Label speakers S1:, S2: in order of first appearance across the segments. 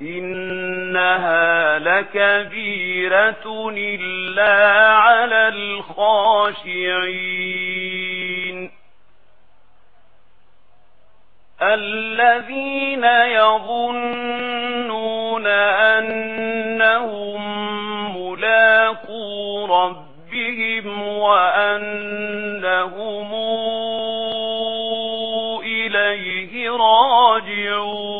S1: إنها لكبيرة إلا على الخاشعين. الذين يظنون أنهم ملاقو ربهم وأنهم إليه راجعون.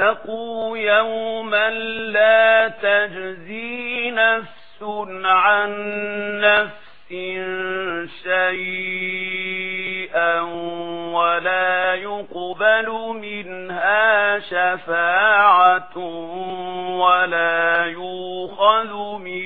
S1: اتقوا يوما لا تجزي نفس عن نفس شيئا ولا يقبل منها شفاعة ولا يوخذ منها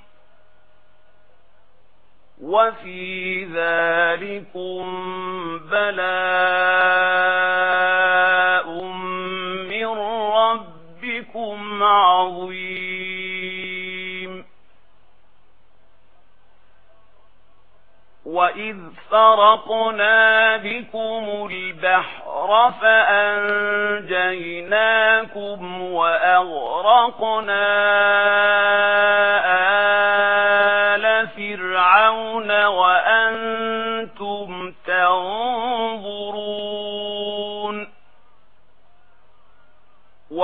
S1: وفي ذلكم بلاء من ربكم عظيم. وإذ فرقنا بكم البحر فأنجيناكم وأغرقنا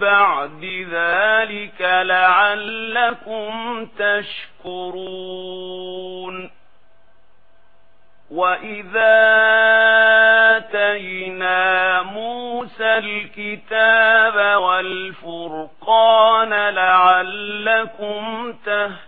S1: بعد ذلك لعلكم تشكرون. وَإِذَا آتينا مُوسَى الْكِتَابَ وَالْفُرْقَانَ لَعَلَّكُمْ تهتمون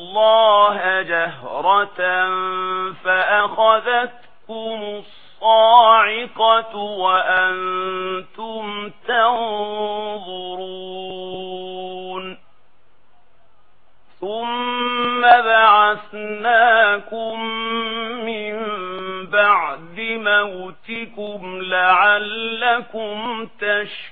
S1: الله جهرة فأخذتكم الصاعقة وأنتم تنظرون. ثم بعثناكم من بعد موتكم لعلكم تشكرون.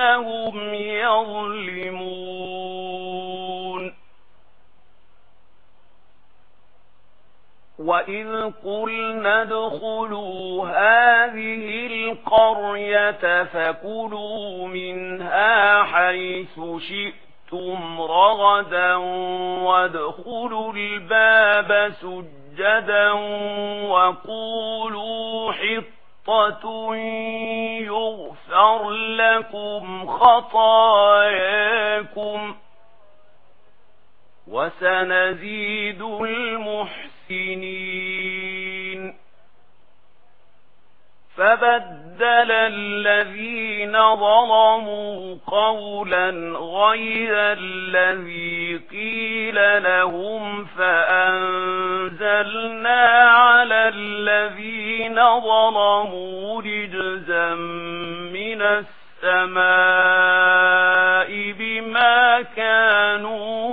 S1: أنفسهم يظلمون وإذ قلنا ادخلوا هذه القرية فكلوا منها حيث شئتم رغدا وادخلوا الباب سجدا وقولوا حط يغفر لكم خطاياكم وسنزيد المحسنين فبدل الذين ظلموا قولا غير الذي قيل لهم فأنزلنا على الذين ظلموا رجزا من السماء بما كانوا